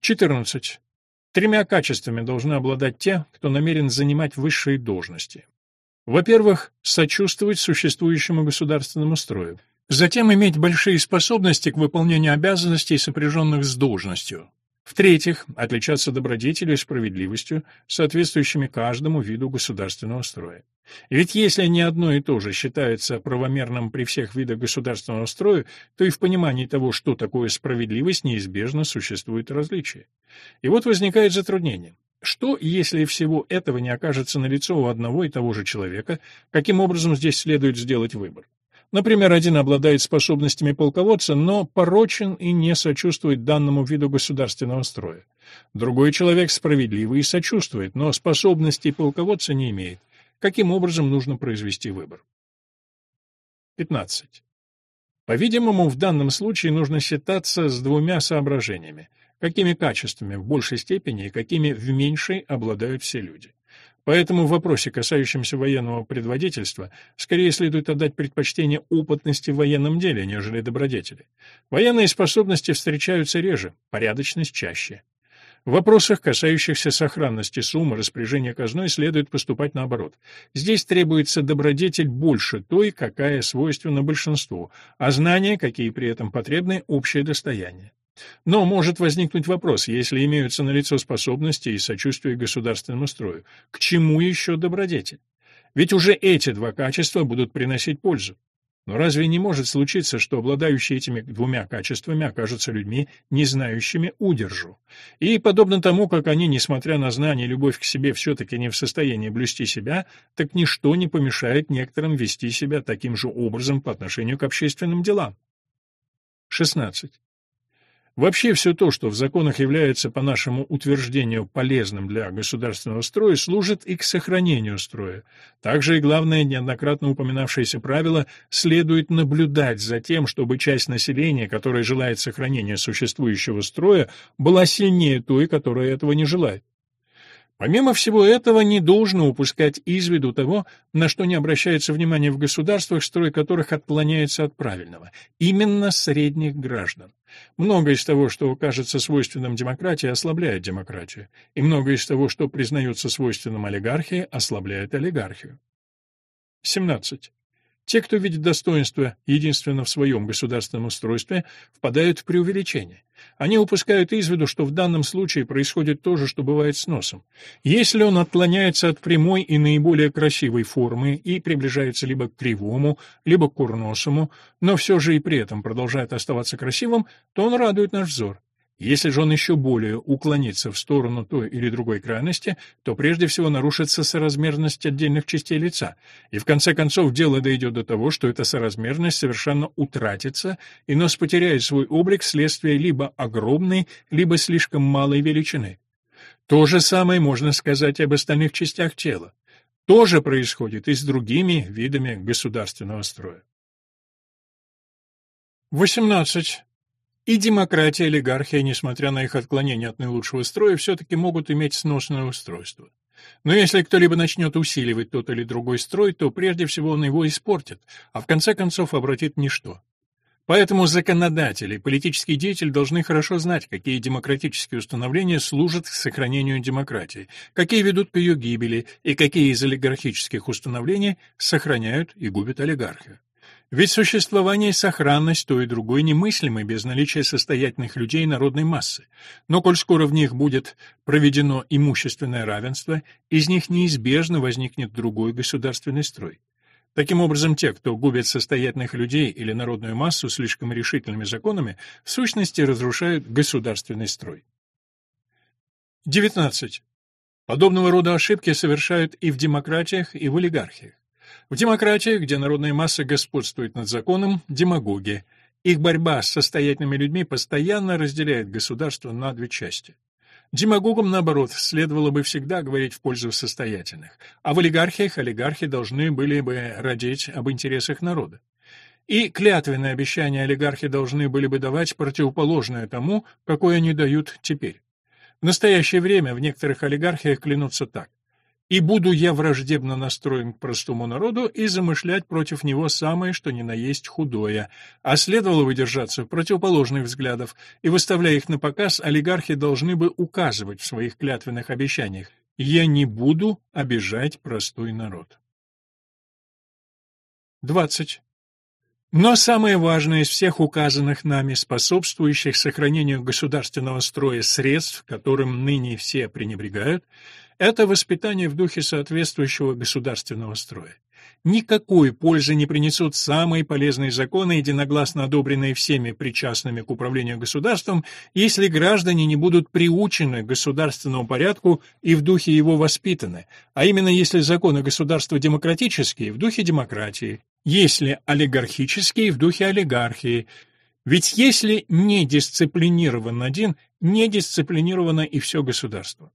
14. Тремя качествами должны обладать те, кто намерен занимать высшие должности. Во-первых, сочувствовать существующему государственному строю. Затем иметь большие способности к выполнению обязанностей, сопряженных с должностью. В-третьих, отличаться добродетелью и справедливостью, соответствующими каждому виду государственного строя. Ведь если не одно и то же считается правомерным при всех видах государственного строя, то и в понимании того, что такое справедливость, неизбежно существует различие. И вот возникает затруднение. Что, если всего этого не окажется налицо у одного и того же человека, каким образом здесь следует сделать выбор? Например, один обладает способностями полководца, но порочен и не сочувствует данному виду государственного строя. Другой человек справедливый и сочувствует, но способностей полководца не имеет. Каким образом нужно произвести выбор? 15. По-видимому, в данном случае нужно считаться с двумя соображениями. Какими качествами в большей степени и какими в меньшей обладают все люди. Поэтому в вопросе, касающемся военного предводительства, скорее следует отдать предпочтение опытности в военном деле, нежели добродетели. Военные способности встречаются реже, порядочность чаще. В вопросах, касающихся сохранности суммы распоряжения казной, следует поступать наоборот. Здесь требуется добродетель больше той, какая свойственна большинству, а знания, какие при этом потребны, общее достояние. Но может возникнуть вопрос, если имеются налицо способности и сочувствие государственному строю, к чему еще добродетель? Ведь уже эти два качества будут приносить пользу. Но разве не может случиться, что обладающие этими двумя качествами окажутся людьми, не знающими удержу? И, подобно тому, как они, несмотря на знание и любовь к себе, все-таки не в состоянии блюсти себя, так ничто не помешает некоторым вести себя таким же образом по отношению к общественным делам. 16. Вообще все то, что в законах является, по нашему утверждению, полезным для государственного строя, служит и к сохранению строя. Также и главное, неоднократно упоминавшееся правило, следует наблюдать за тем, чтобы часть населения, которая желает сохранения существующего строя, была сильнее той, которая этого не желает. Помимо всего этого, не должно упускать из виду того, на что не обращается внимание в государствах, строй которых отклоняется от правильного, именно средних граждан. Многое из того, что кажется свойственным демократии, ослабляет демократию, и многое из того, что признается свойственным олигархии, ослабляет олигархию. 17. Те, кто видит достоинство единственно в своем государственном устройстве, впадают в преувеличение. Они упускают из виду, что в данном случае происходит то же, что бывает с носом. Если он отклоняется от прямой и наиболее красивой формы и приближается либо к кривому, либо к курносому, но все же и при этом продолжает оставаться красивым, то он радует наш взор. Если же он еще более уклонится в сторону той или другой крайности, то прежде всего нарушится соразмерность отдельных частей лица, и в конце концов дело дойдет до того, что эта соразмерность совершенно утратится, и нос потеряет свой облик вследствие либо огромной, либо слишком малой величины. То же самое можно сказать об остальных частях тела. То же происходит и с другими видами государственного строя. 18. И демократия, и олигархия, несмотря на их отклонение от наилучшего строя, все-таки могут иметь сносное устройство. Но если кто-либо начнет усиливать тот или другой строй, то прежде всего он его испортит, а в конце концов обратит ничто. Поэтому законодатель и политический деятель должны хорошо знать, какие демократические установления служат к сохранению демократии, какие ведут к ее гибели и какие из олигархических установлений сохраняют и губят олигархию. Ведь существование и сохранность той и другой немыслимы без наличия состоятельных людей народной массы. Но коль скоро в них будет проведено имущественное равенство, из них неизбежно возникнет другой государственный строй. Таким образом, те, кто губит состоятельных людей или народную массу слишком решительными законами, в сущности разрушают государственный строй. 19. Подобного рода ошибки совершают и в демократиях, и в олигархиях. В демократии, где народная масса господствует над законом, демагоги. Их борьба с состоятельными людьми постоянно разделяет государство на две части. Демагогам, наоборот, следовало бы всегда говорить в пользу состоятельных, а в олигархиях олигархи должны были бы родить об интересах народа. И клятвенные обещания олигархи должны были бы давать противоположное тому, какое они дают теперь. В настоящее время в некоторых олигархиях клянутся так. И буду я враждебно настроен к простому народу и замышлять против него самое, что ни на есть худое, а следовало выдержаться противоположных взглядов, и, выставляя их на показ, олигархи должны бы указывать в своих клятвенных обещаниях «Я не буду обижать простой народ». 20. Но самое важное из всех указанных нами способствующих сохранению государственного строя средств, которым ныне все пренебрегают, это воспитание в духе соответствующего государственного строя. Никакой пользы не принесут самые полезные законы, единогласно одобренные всеми причастными к управлению государством, если граждане не будут приучены к государственному порядку и в духе его воспитаны, а именно если законы государства демократические, в духе демократии, если олигархические, в духе олигархии, ведь если не дисциплинирован один, не дисциплинировано и все государство.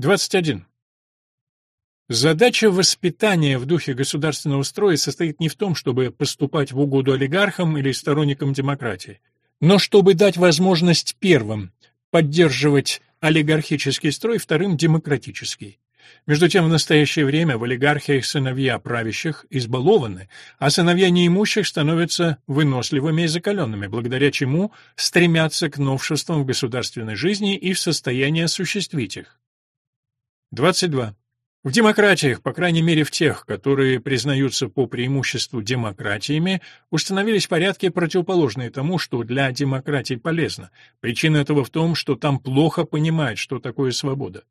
21. Задача воспитания в духе государственного строя состоит не в том, чтобы поступать в угоду олигархам или сторонникам демократии, но чтобы дать возможность первым поддерживать олигархический строй, вторым — демократический. Между тем, в настоящее время в олигархиях сыновья правящих избалованы, а сыновья неимущих становятся выносливыми и закаленными, благодаря чему стремятся к новшествам в государственной жизни и в состоянии осуществить их. 22. В демократиях, по крайней мере в тех, которые признаются по преимуществу демократиями, установились порядки, противоположные тому, что для демократий полезно. Причина этого в том, что там плохо понимают, что такое свобода.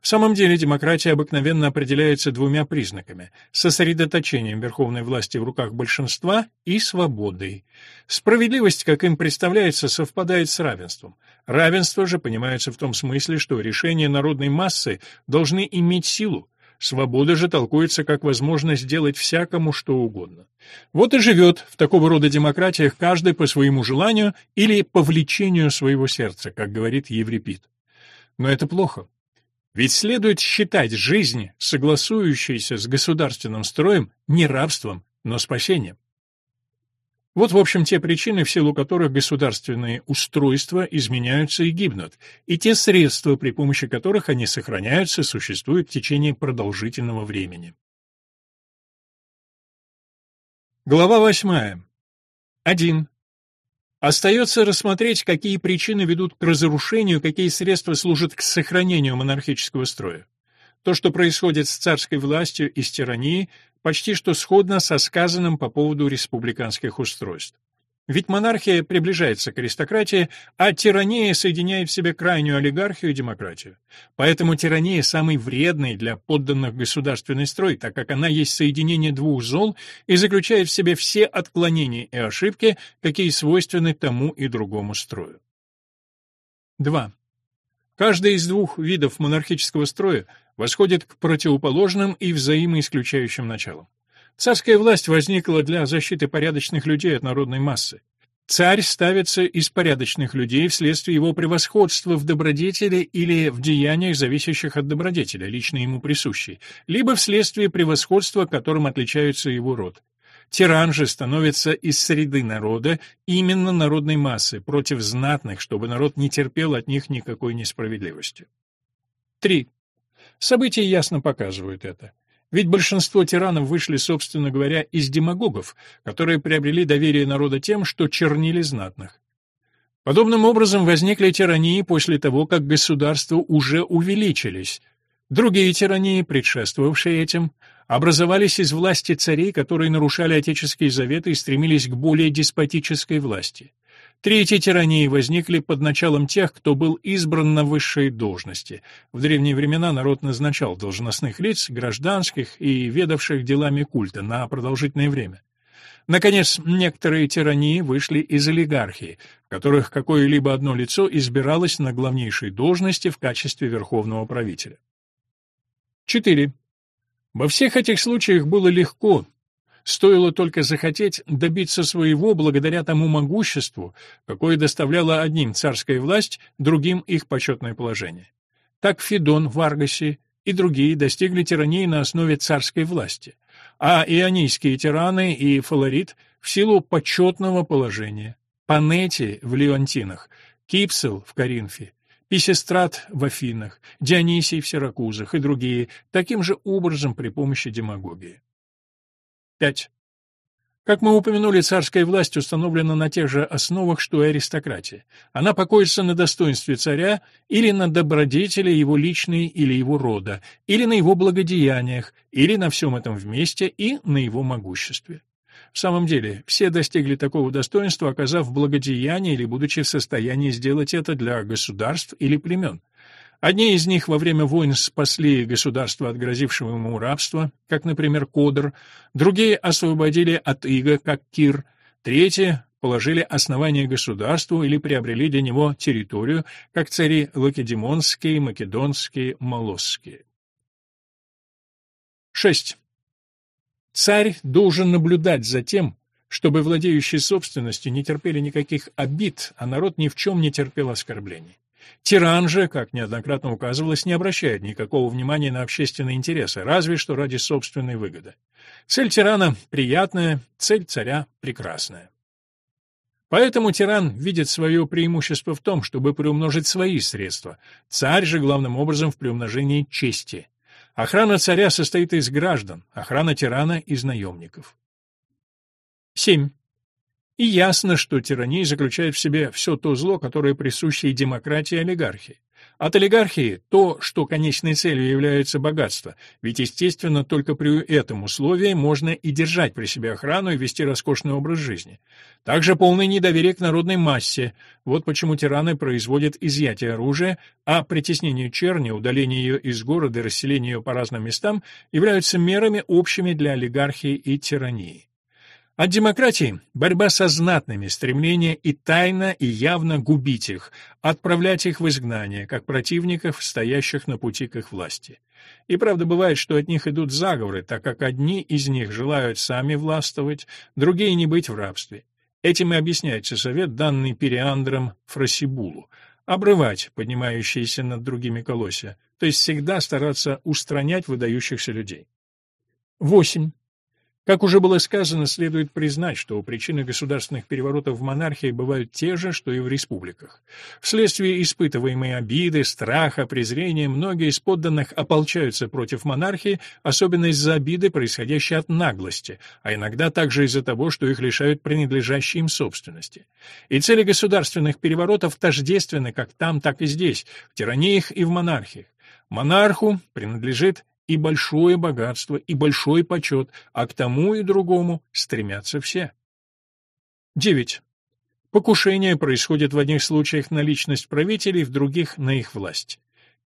В самом деле демократия обыкновенно определяется двумя признаками – сосредоточением верховной власти в руках большинства и свободой. Справедливость, как им представляется, совпадает с равенством. Равенство же понимается в том смысле, что решения народной массы должны иметь силу, Свобода же толкуется как возможность делать всякому что угодно. Вот и живет в такого рода демократиях каждый по своему желанию или по влечению своего сердца, как говорит Еврипид. Но это плохо. Ведь следует считать жизнь, согласующуюся с государственным строем, не рабством, но спасением. Вот, в общем, те причины, в силу которых государственные устройства изменяются и гибнут, и те средства, при помощи которых они сохраняются, существуют в течение продолжительного времени. Глава восьмая. 1. Остается рассмотреть, какие причины ведут к разрушению, какие средства служат к сохранению монархического строя. То, что происходит с царской властью и с тиранией, почти что сходно со сказанным по поводу республиканских устройств. Ведь монархия приближается к аристократии, а тирания соединяет в себе крайнюю олигархию и демократию. Поэтому тирания самый вредный для подданных государственный строй, так как она есть соединение двух зол и заключает в себе все отклонения и ошибки, какие свойственны тому и другому строю. 2. Каждый из двух видов монархического строя восходит к противоположным и взаимоисключающим началам. Царская власть возникла для защиты порядочных людей от народной массы. Царь ставится из порядочных людей вследствие его превосходства в добродетели или в деяниях, зависящих от добродетеля, лично ему присущей, либо вследствие превосходства, которым отличается его род. Тиран же становится из среды народа, именно народной массы, против знатных, чтобы народ не терпел от них никакой несправедливости. 3. События ясно показывают это. Ведь большинство тиранов вышли, собственно говоря, из демагогов, которые приобрели доверие народа тем, что чернили знатных. Подобным образом возникли тирании после того, как государства уже увеличились. Другие тирании, предшествовавшие этим, образовались из власти царей, которые нарушали отеческие заветы и стремились к более деспотической власти. Третьи тирании возникли под началом тех, кто был избран на высшие должности. В древние времена народ назначал должностных лиц, гражданских и ведавших делами культа на продолжительное время. Наконец, некоторые тирании вышли из олигархии, в которых какое-либо одно лицо избиралось на главнейшей должности в качестве верховного правителя. 4. Во всех этих случаях было легко, Стоило только захотеть добиться своего благодаря тому могуществу, какое доставляла одним царская власть, другим их почетное положение. Так Федон в Аргасе и другие достигли тирании на основе царской власти, а ионийские тираны и Фаларит в силу почетного положения. Панети в Леонтинах, Кипсел в Коринфе, Писестрат в Афинах, Дионисий в Сиракузах и другие, таким же образом при помощи демагогии. 5. Как мы упомянули, царская власть установлена на тех же основах, что и аристократия. Она покоится на достоинстве царя или на добродетели его личной или его рода, или на его благодеяниях, или на всем этом вместе и на его могуществе. В самом деле, все достигли такого достоинства, оказав благодеяние или будучи в состоянии сделать это для государств или племен. Одни из них во время войн спасли государство от грозившего ему рабства, как, например, Кодр, другие освободили от ига, как Кир, третьи положили основание государству или приобрели для него территорию, как цари Лакедемонские, Македонские, Молосские. 6. Царь должен наблюдать за тем, чтобы владеющие собственностью не терпели никаких обид, а народ ни в чем не терпел оскорблений. Тиран же, как неоднократно указывалось, не обращает никакого внимания на общественные интересы, разве что ради собственной выгоды. Цель тирана приятная, цель царя прекрасная. Поэтому тиран видит свое преимущество в том, чтобы приумножить свои средства, царь же главным образом в приумножении чести. Охрана царя состоит из граждан, охрана тирана — из наемников. 7. И ясно, что тирания заключает в себе все то зло, которое присуще и демократии и олигархии. От олигархии то, что конечной целью является богатство, ведь, естественно, только при этом условии можно и держать при себе охрану и вести роскошный образ жизни. Также полное недоверие к народной массе. Вот почему тираны производят изъятие оружия, а притеснение черни, удаление ее из города и расселение ее по разным местам являются мерами общими для олигархии и тирании. От демократии – борьба со знатными, стремление и тайно, и явно губить их, отправлять их в изгнание, как противников, стоящих на пути к их власти. И правда бывает, что от них идут заговоры, так как одни из них желают сами властвовать, другие не быть в рабстве. Этим и объясняется совет, данный Периандром Фросибулу – обрывать поднимающиеся над другими колосья, то есть всегда стараться устранять выдающихся людей. 8. Как уже было сказано, следует признать, что причины государственных переворотов в монархии бывают те же, что и в республиках. Вследствие испытываемой обиды, страха, презрения, многие из подданных ополчаются против монархии, особенно из-за обиды, происходящей от наглости, а иногда также из-за того, что их лишают принадлежащей им собственности. И цели государственных переворотов тождественны как там, так и здесь, в тираниях и в монархиях. Монарху принадлежит и большое богатство, и большой почет, а к тому и другому стремятся все. 9. Покушение происходит в одних случаях на личность правителей, в других — на их власть.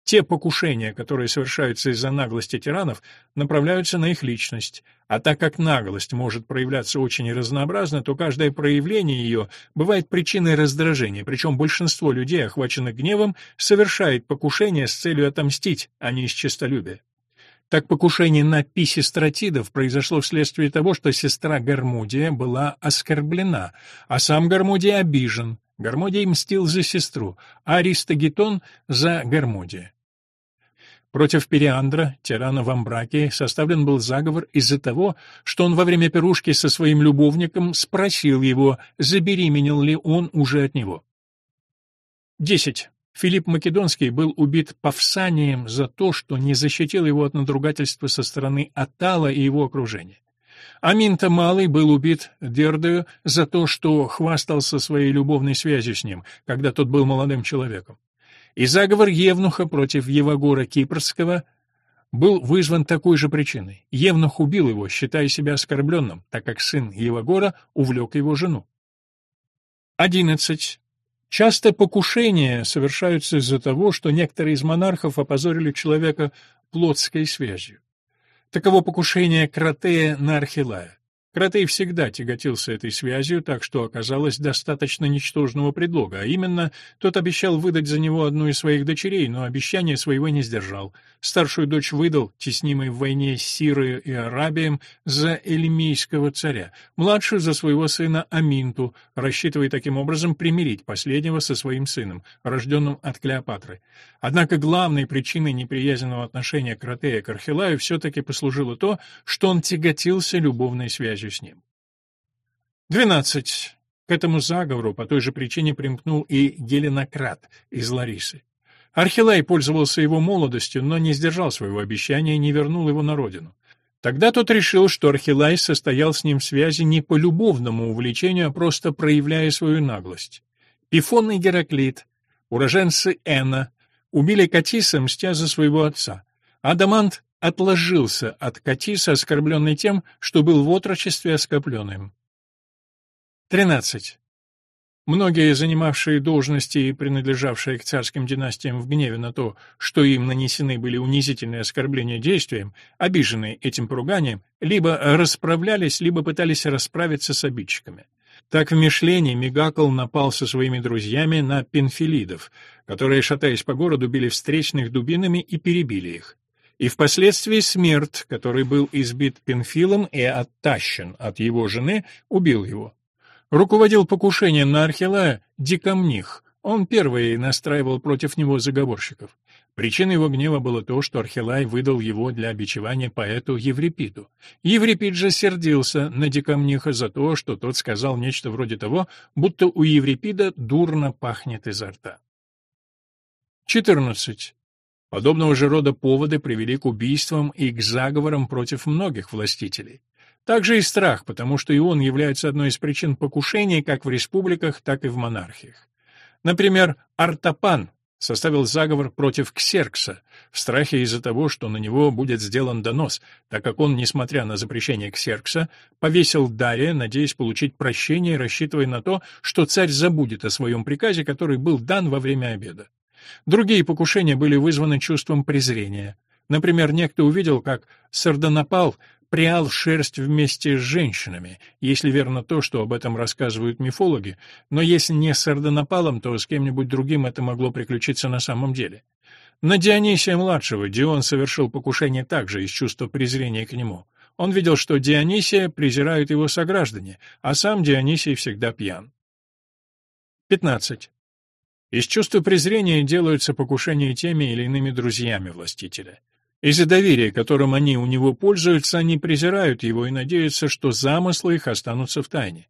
Те покушения, которые совершаются из-за наглости тиранов, направляются на их личность, а так как наглость может проявляться очень разнообразно, то каждое проявление ее бывает причиной раздражения, причем большинство людей, охваченных гневом, совершает покушение с целью отомстить, а не из честолюбия. Так покушение на писистратидов произошло вследствие того, что сестра Гармудия была оскорблена, а сам Гармудий обижен. Гармодий мстил за сестру, а Аристогетон — за Гармодия. Против Периандра, тирана в Амбраке, составлен был заговор из-за того, что он во время пирушки со своим любовником спросил его, забеременел ли он уже от него. 10. Филипп Македонский был убит Павсанием за то, что не защитил его от надругательства со стороны Атала и его окружения. Аминта Малый был убит Дердою за то, что хвастался своей любовной связью с ним, когда тот был молодым человеком. И заговор Евнуха против Евагора Кипрского был вызван такой же причиной. Евнух убил его, считая себя оскорбленным, так как сын Евагора увлек его жену. 11. Часто покушения совершаются из-за того, что некоторые из монархов опозорили человека плотской связью. Таково покушение Кратея на Архилая. Кратей всегда тяготился этой связью, так что оказалось достаточно ничтожного предлога, а именно, тот обещал выдать за него одну из своих дочерей, но обещание своего не сдержал. Старшую дочь выдал, теснимой в войне с Сирой и Арабием, за элемейского царя, младшую за своего сына Аминту, рассчитывая таким образом примирить последнего со своим сыном, рожденным от Клеопатры. Однако главной причиной неприязненного отношения Кратея к Архилаю все-таки послужило то, что он тяготился любовной связью встречу с ним. 12. К этому заговору по той же причине примкнул и Геленократ из Ларисы. Архилай пользовался его молодостью, но не сдержал своего обещания и не вернул его на родину. Тогда тот решил, что Архилай состоял с ним в связи не по любовному увлечению, а просто проявляя свою наглость. Пифон и Гераклит, уроженцы Эна, убили Катиса, мстя за своего отца. Адамант отложился от Катиса, оскорбленный тем, что был в отрочестве оскопленным. 13. Многие, занимавшие должности и принадлежавшие к царским династиям в гневе на то, что им нанесены были унизительные оскорбления действием, обиженные этим поруганием, либо расправлялись, либо пытались расправиться с обидчиками. Так в Мишлене Мегакл напал со своими друзьями на пенфилидов, которые, шатаясь по городу, били встречных дубинами и перебили их. И впоследствии смерть, который был избит пенфилом и оттащен от его жены, убил его. Руководил покушением на Архилая Дикомних. Он первый настраивал против него заговорщиков. Причиной его гнева было то, что Архилай выдал его для обичевания поэту Еврипиду. Еврипид же сердился на Дикомниха за то, что тот сказал нечто вроде того, будто у Еврипида дурно пахнет изо рта. 14. Подобного же рода поводы привели к убийствам и к заговорам против многих властителей. Также и страх, потому что и он является одной из причин покушений как в республиках, так и в монархиях. Например, Артапан составил заговор против Ксеркса в страхе из-за того, что на него будет сделан донос, так как он, несмотря на запрещение Ксеркса, повесил Дария, надеясь получить прощение рассчитывая на то, что царь забудет о своем приказе, который был дан во время обеда. Другие покушения были вызваны чувством презрения. Например, некто увидел, как Сардонапал прял шерсть вместе с женщинами, если верно то, что об этом рассказывают мифологи, но если не с Сардонапалом, то с кем-нибудь другим это могло приключиться на самом деле. На Дионисия-младшего Дион совершил покушение также из чувства презрения к нему. Он видел, что Дионисия презирают его сограждане, а сам Дионисий всегда пьян. 15. Из чувства презрения делаются покушения теми или иными друзьями властителя. Из-за доверия, которым они у него пользуются, они презирают его и надеются, что замыслы их останутся в тайне.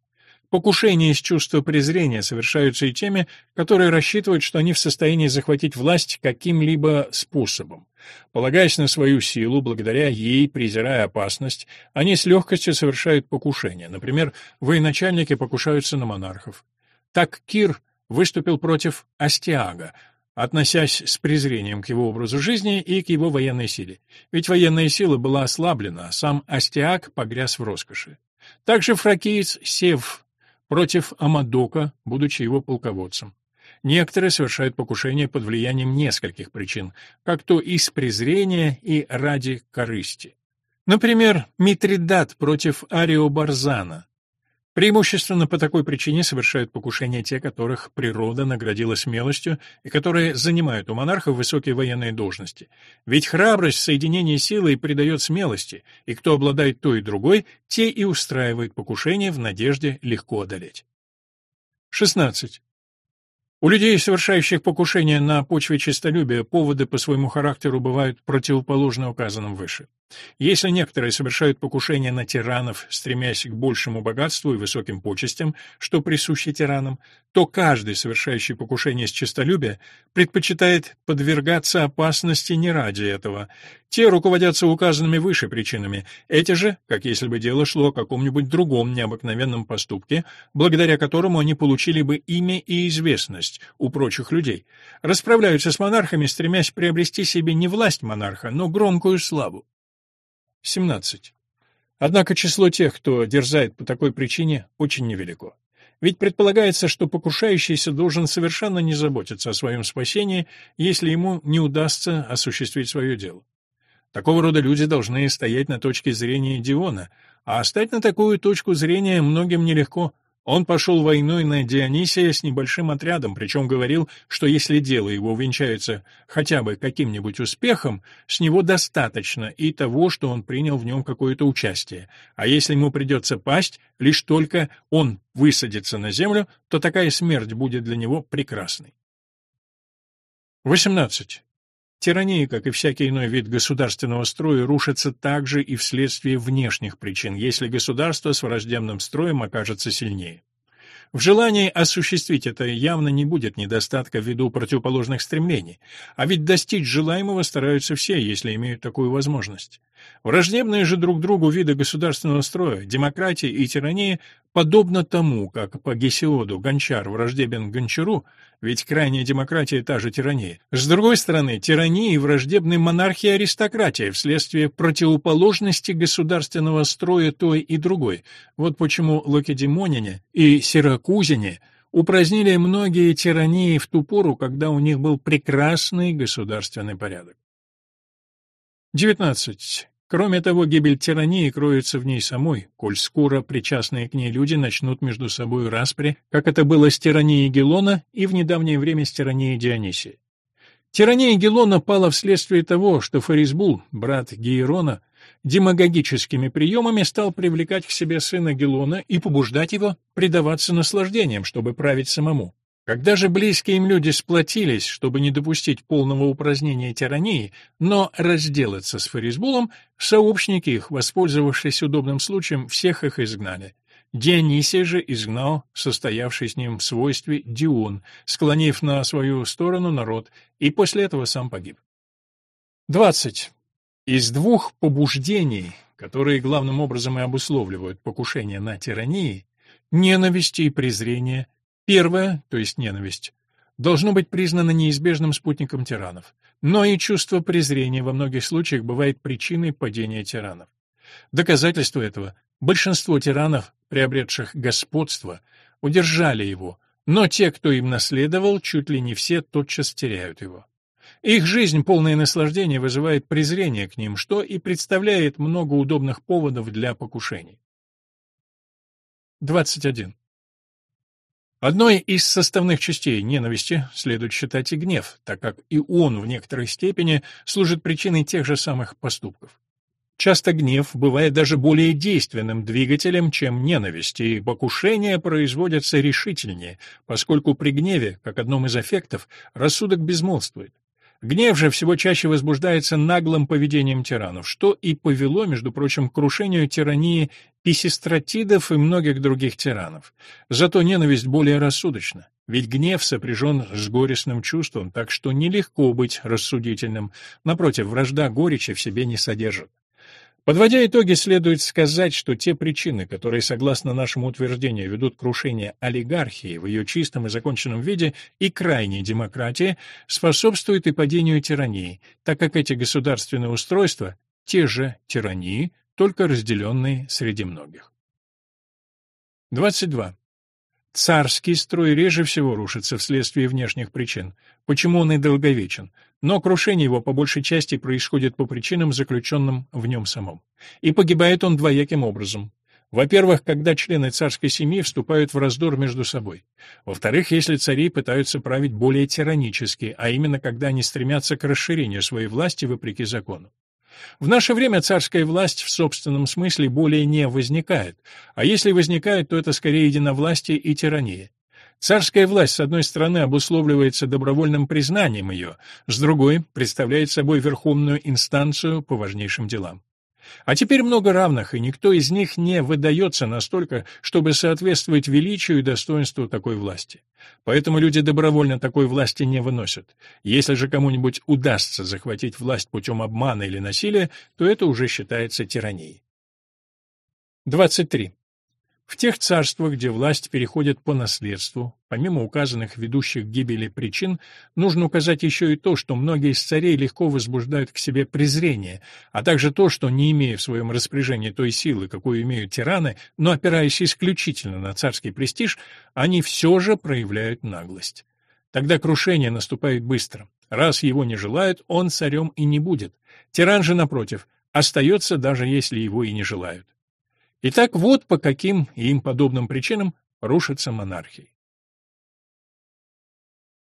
Покушения из чувства презрения совершаются и теми, которые рассчитывают, что они в состоянии захватить власть каким-либо способом. Полагаясь на свою силу, благодаря ей, презирая опасность, они с легкостью совершают покушения. Например, военачальники покушаются на монархов. Так Кир выступил против Астиага, относясь с презрением к его образу жизни и к его военной силе. Ведь военная сила была ослаблена, а сам Астиак погряз в роскоши. Также фракиец Сев против Амадока, будучи его полководцем. Некоторые совершают покушение под влиянием нескольких причин, как то из презрения и ради корысти. Например, Митридат против Ариобарзана, Преимущественно по такой причине совершают покушения те, которых природа наградила смелостью и которые занимают у монархов высокие военные должности. Ведь храбрость в соединении силы придает смелости, и кто обладает той и другой, те и устраивают покушения в надежде легко одолеть. 16. У людей, совершающих покушения на почве честолюбия, поводы по своему характеру бывают противоположно указанным выше. Если некоторые совершают покушения на тиранов, стремясь к большему богатству и высоким почестям, что присуще тиранам, то каждый, совершающий покушение с честолюбия, предпочитает подвергаться опасности не ради этого. Те руководятся указанными выше причинами, эти же, как если бы дело шло о каком-нибудь другом необыкновенном поступке, благодаря которому они получили бы имя и известность у прочих людей, расправляются с монархами, стремясь приобрести себе не власть монарха, но громкую славу. 17. Однако число тех, кто дерзает по такой причине, очень невелико. Ведь предполагается, что покушающийся должен совершенно не заботиться о своем спасении, если ему не удастся осуществить свое дело. Такого рода люди должны стоять на точке зрения Диона, а стать на такую точку зрения многим нелегко – он пошел войной на Дионисия с небольшим отрядом, причем говорил, что если дело его увенчается хотя бы каким-нибудь успехом, с него достаточно и того, что он принял в нем какое-то участие. А если ему придется пасть, лишь только он высадится на землю, то такая смерть будет для него прекрасной. 18. Тирания, как и всякий иной вид государственного строя, рушится также и вследствие внешних причин, если государство с враждебным строем окажется сильнее. В желании осуществить это явно не будет недостатка ввиду противоположных стремлений, а ведь достичь желаемого стараются все, если имеют такую возможность. Враждебные же друг другу виды государственного строя, демократии и тирании, подобно тому, как по Гесиоду Гончар враждебен Гончару, ведь крайняя демократия та же тирания. С другой стороны, тирании враждебны монархия и аристократия вследствие противоположности государственного строя той и другой. Вот почему лакедемоняне и сиракузине упразднили многие тирании в ту пору, когда у них был прекрасный государственный порядок. 19. Кроме того, гибель тирании кроется в ней самой, коль скоро причастные к ней люди начнут между собой распри, как это было с тиранией Гелона и в недавнее время с тиранией Дионисия. Тирания Гелона пала вследствие того, что Фарисбул, брат Гиерона, демагогическими приемами стал привлекать к себе сына Гелона и побуждать его предаваться наслаждениям, чтобы править самому. Когда же близкие им люди сплотились, чтобы не допустить полного упразднения тирании, но разделаться с Фарисбулом, сообщники их, воспользовавшись удобным случаем, всех их изгнали. Дионисий же изгнал состоявший с ним в свойстве Дион, склонив на свою сторону народ, и после этого сам погиб. 20. Из двух побуждений, которые главным образом и обусловливают покушение на тирании, ненависти и презрения – Первое, то есть ненависть, должно быть признано неизбежным спутником тиранов, но и чувство презрения во многих случаях бывает причиной падения тиранов. Доказательство этого – большинство тиранов, приобретших господство, удержали его, но те, кто им наследовал, чуть ли не все тотчас теряют его. Их жизнь, полное наслаждения, вызывает презрение к ним, что и представляет много удобных поводов для покушений. 21. Одной из составных частей ненависти следует считать и гнев, так как и он в некоторой степени служит причиной тех же самых поступков. Часто гнев бывает даже более действенным двигателем, чем ненависть, и покушения производятся решительнее, поскольку при гневе, как одном из эффектов, рассудок безмолвствует. Гнев же всего чаще возбуждается наглым поведением тиранов, что и повело, между прочим, к крушению тирании писистратидов и многих других тиранов. Зато ненависть более рассудочна. Ведь гнев сопряжен с горестным чувством, так что нелегко быть рассудительным. Напротив, вражда горечи в себе не содержит. Подводя итоги, следует сказать, что те причины, которые, согласно нашему утверждению, ведут к крушению олигархии в ее чистом и законченном виде и крайней демократии, способствуют и падению тирании, так как эти государственные устройства – те же тирании, только разделенные среди многих. 22. Царский строй реже всего рушится вследствие внешних причин, почему он и долговечен, но крушение его по большей части происходит по причинам, заключенным в нем самом. И погибает он двояким образом. Во-первых, когда члены царской семьи вступают в раздор между собой. Во-вторых, если цари пытаются править более тиранически, а именно когда они стремятся к расширению своей власти вопреки закону. В наше время царская власть в собственном смысле более не возникает, а если возникает, то это скорее единовластие и тирания. Царская власть, с одной стороны, обусловливается добровольным признанием ее, с другой — представляет собой верховную инстанцию по важнейшим делам. А теперь много равных, и никто из них не выдается настолько, чтобы соответствовать величию и достоинству такой власти. Поэтому люди добровольно такой власти не выносят. Если же кому-нибудь удастся захватить власть путем обмана или насилия, то это уже считается тиранией. 23. В тех царствах, где власть переходит по наследству, помимо указанных ведущих к гибели причин, нужно указать еще и то, что многие из царей легко возбуждают к себе презрение, а также то, что, не имея в своем распоряжении той силы, какую имеют тираны, но опираясь исключительно на царский престиж, они все же проявляют наглость. Тогда крушение наступает быстро. Раз его не желают, он царем и не будет. Тиран же, напротив, остается, даже если его и не желают. Итак, вот по каким им подобным причинам рушится монархия.